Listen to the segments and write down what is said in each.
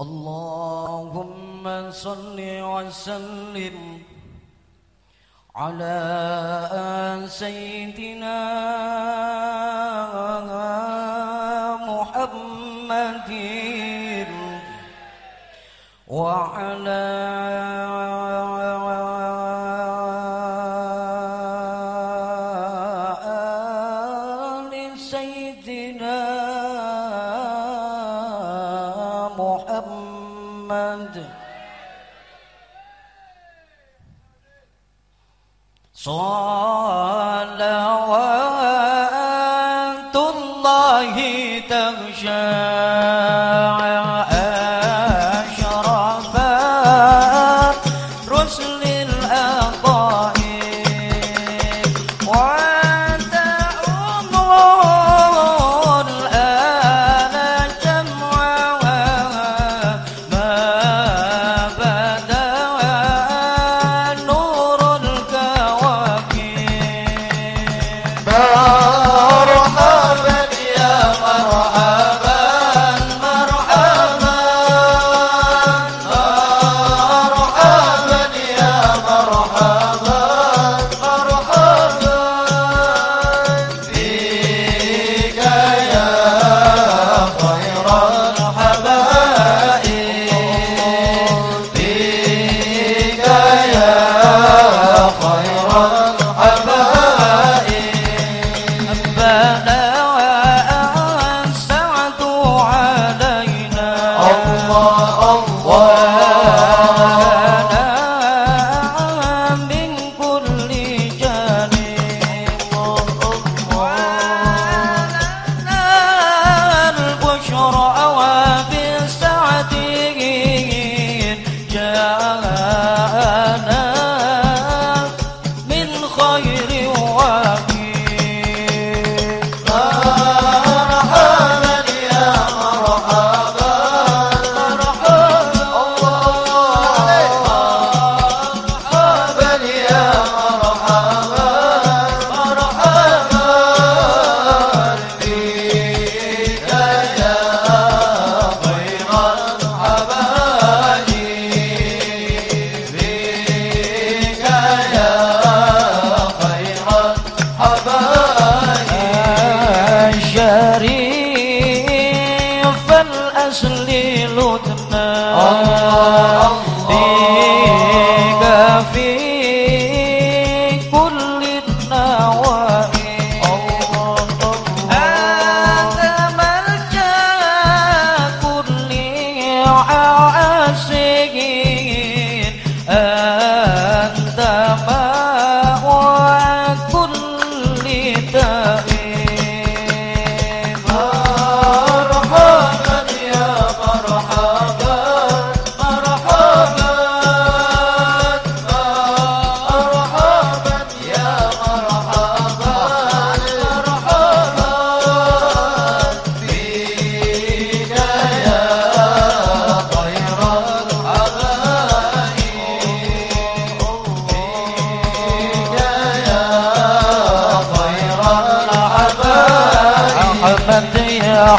اللهم صل وسلم على سيدنا صلوات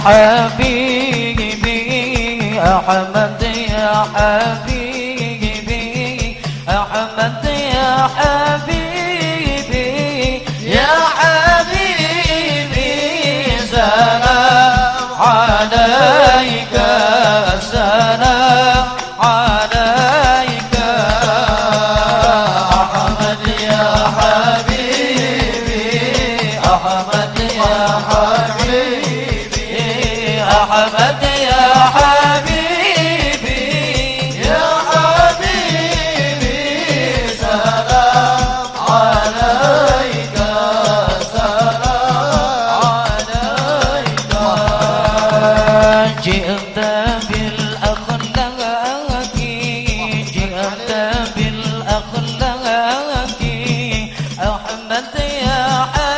حبيبي أحمد يا حبيبي أحمد يا حبيبي. جئت بالأخلاق جئت بالأخلاق أحمد يا حبيبي.